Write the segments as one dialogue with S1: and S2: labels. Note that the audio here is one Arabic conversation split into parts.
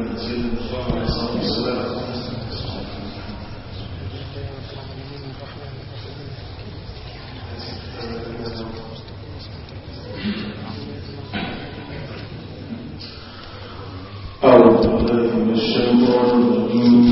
S1: محمد سيد الله عليه الصلاة والسلام أعوذ بالله من الشيطان الرجيم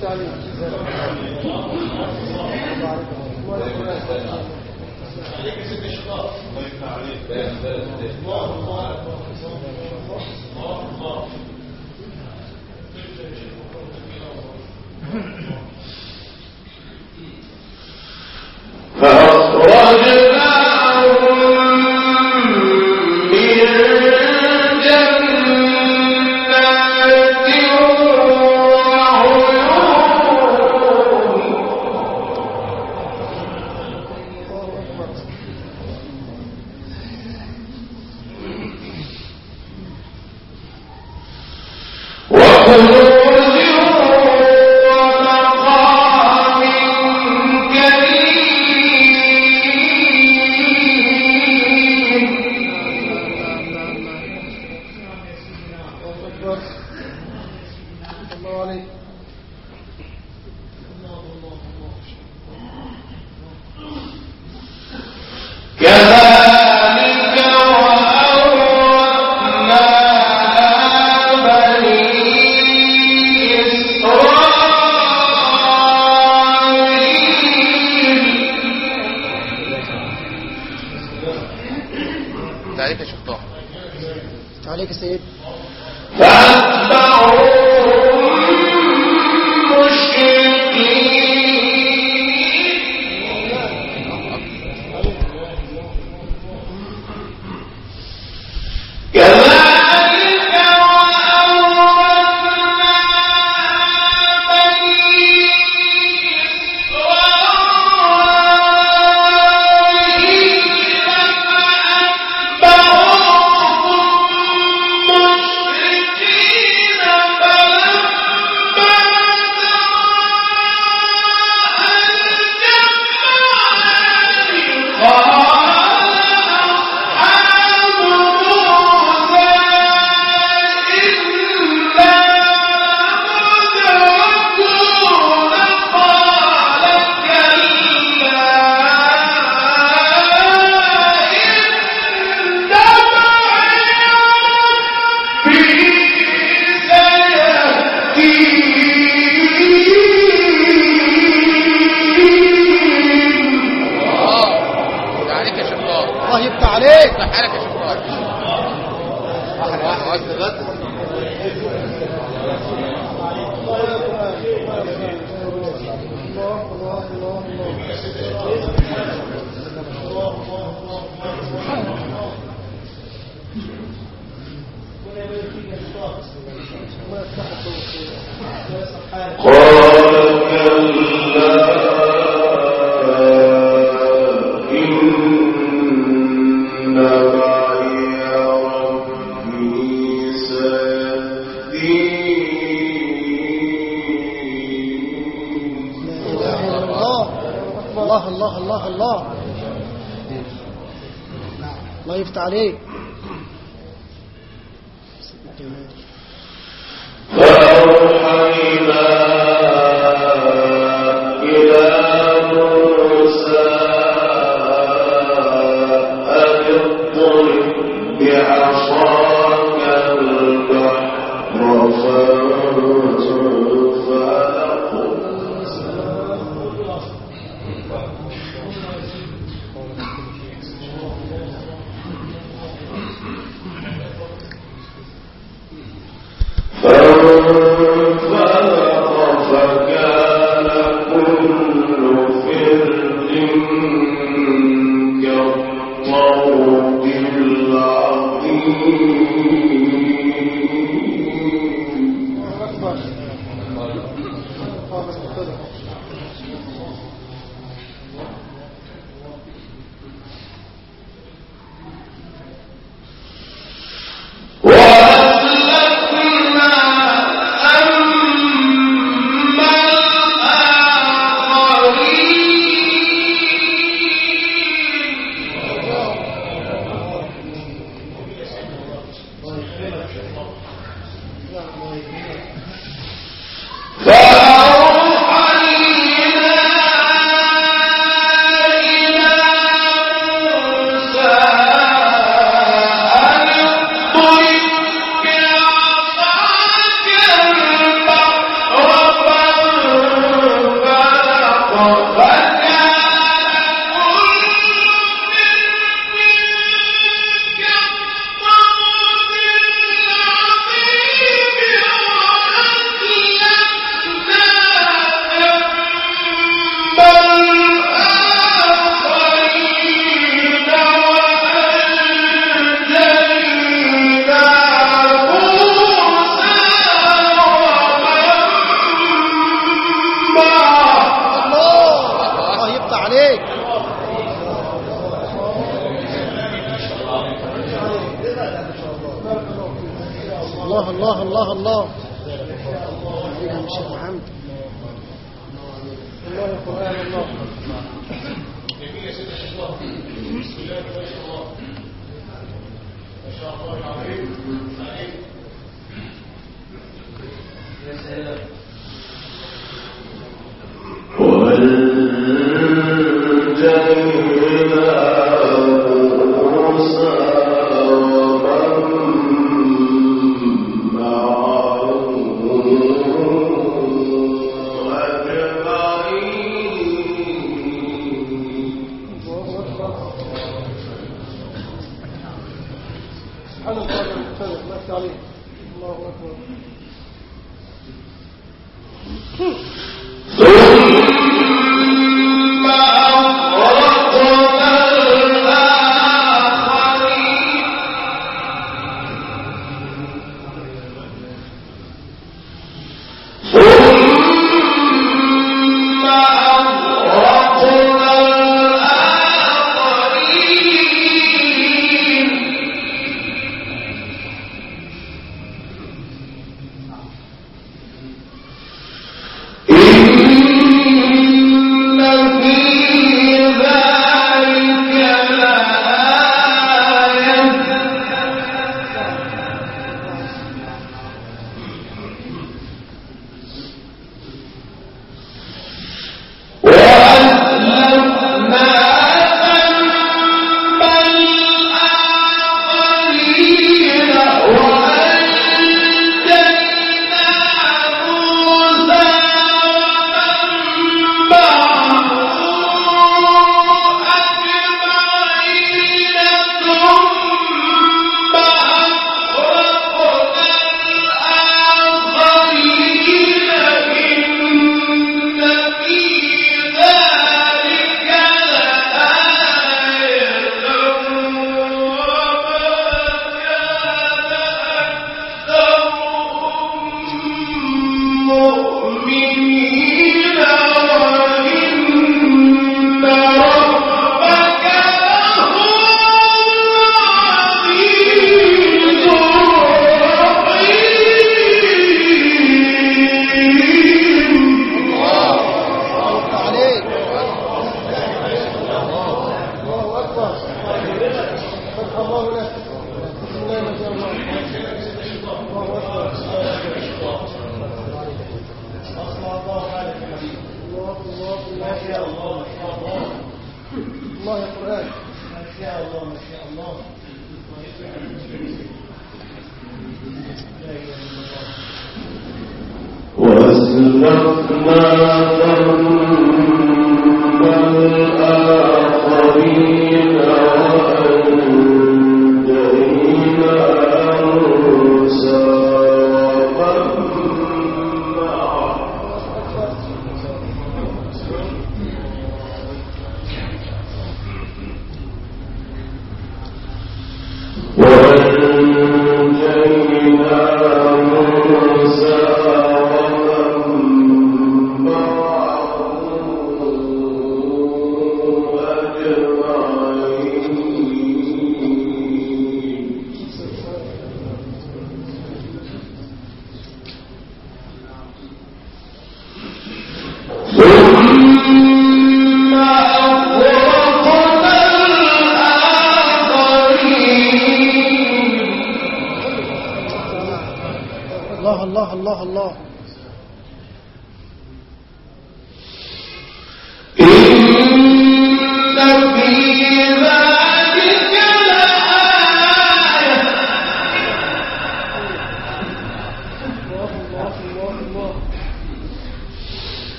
S1: فأوحينا إلى Amen.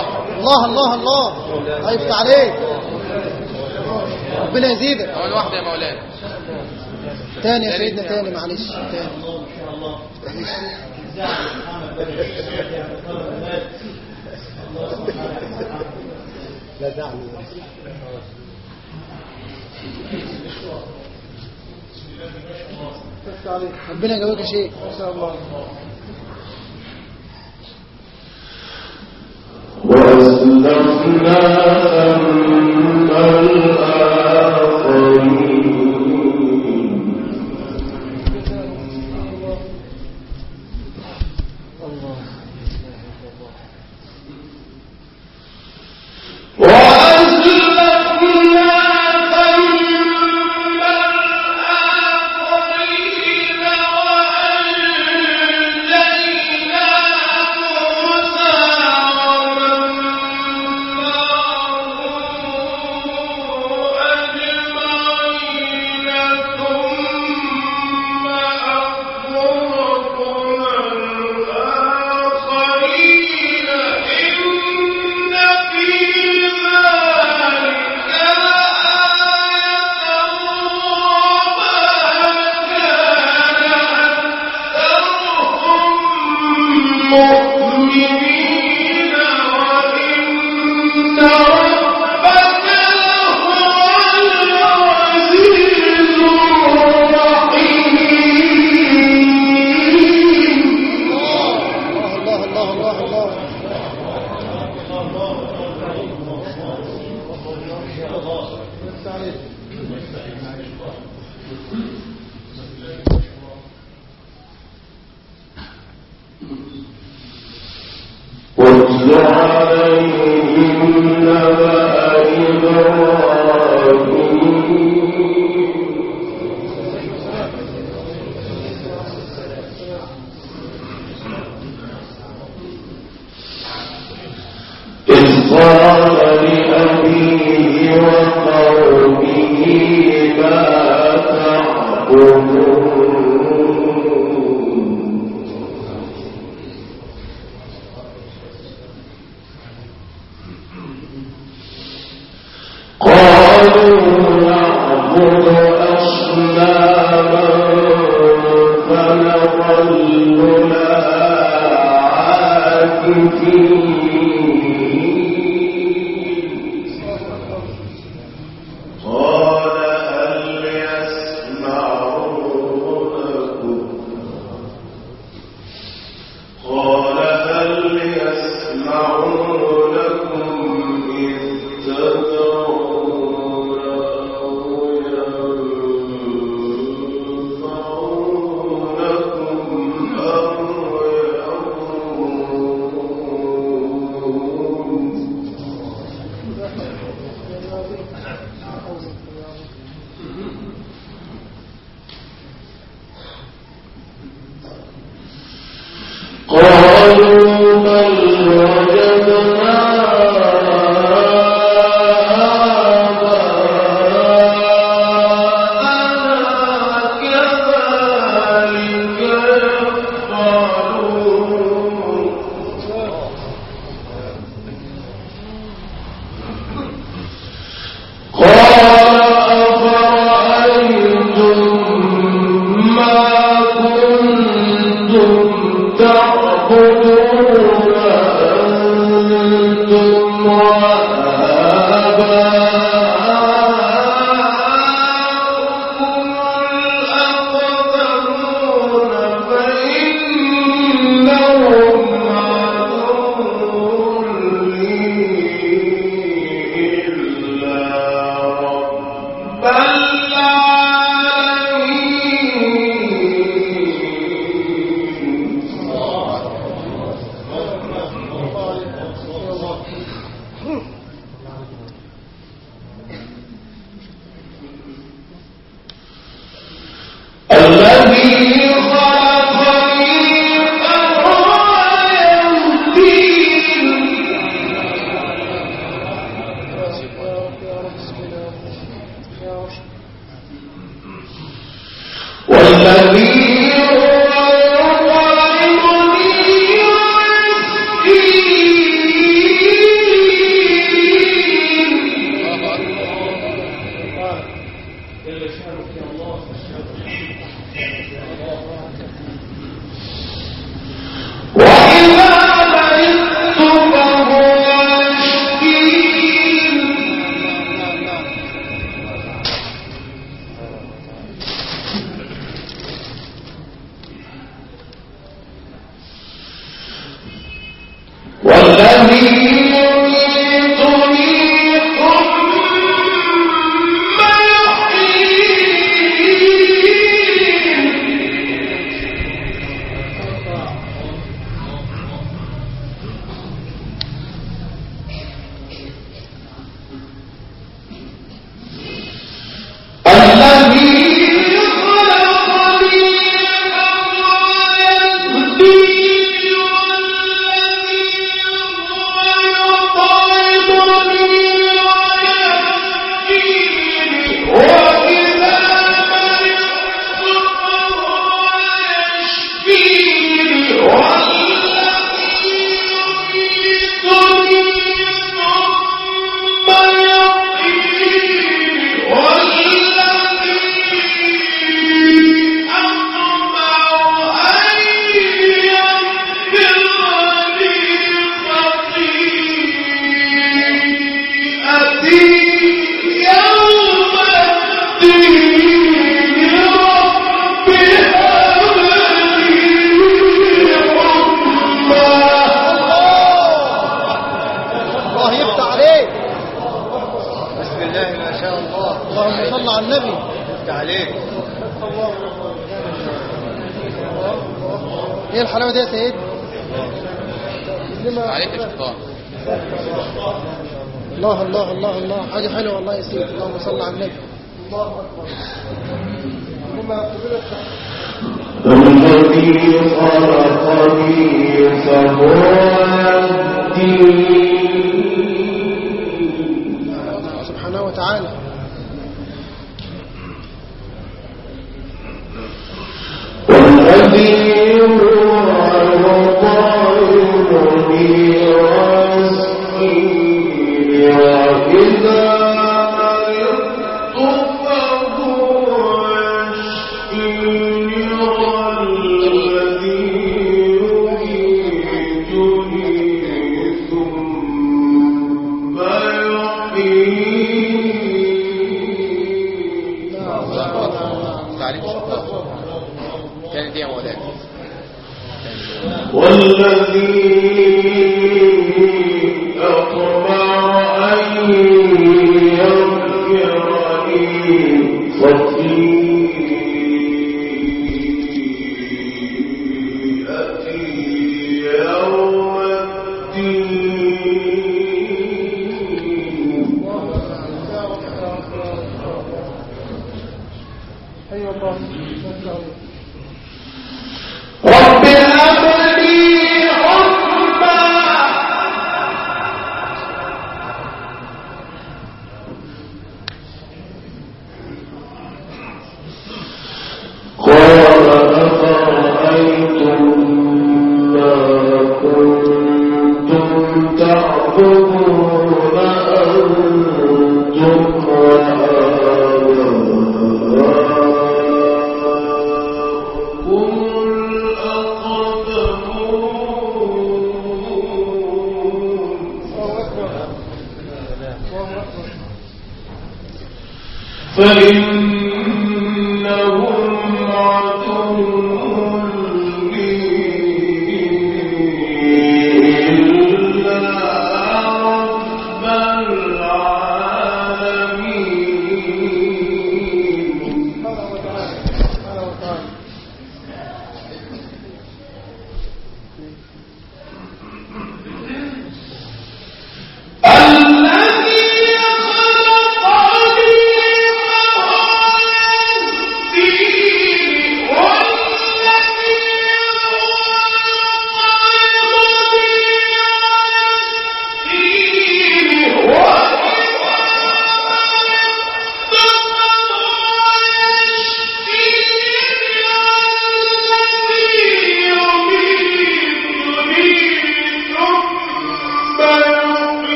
S1: الله. الله الله الله.
S2: يفتح عليك. ربنا يزيدك.
S3: أول واحدة يا مولانا.
S2: تاني يا سيدنا تاني معلش تاني. لا دعني. ربنا يجاوبك يا شيخ. ان شاء الله
S1: وَاسْتَغْفِرْ لَنَا Allah.
S2: الله
S1: والذي هو يطعمني ويسقيني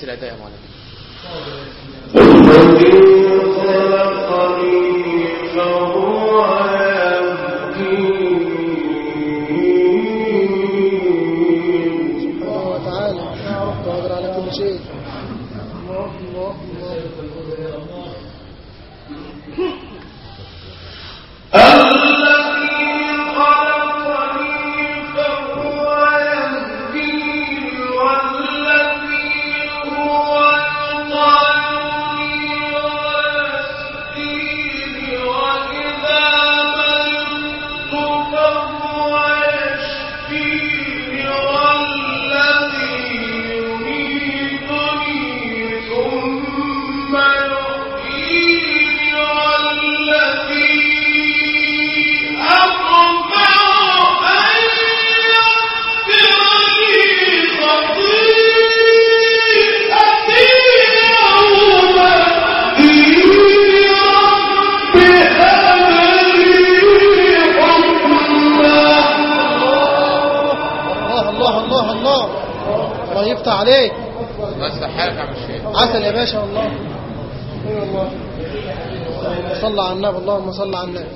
S4: نفس الأداء يا مولانا
S1: اللهم صل على النبي.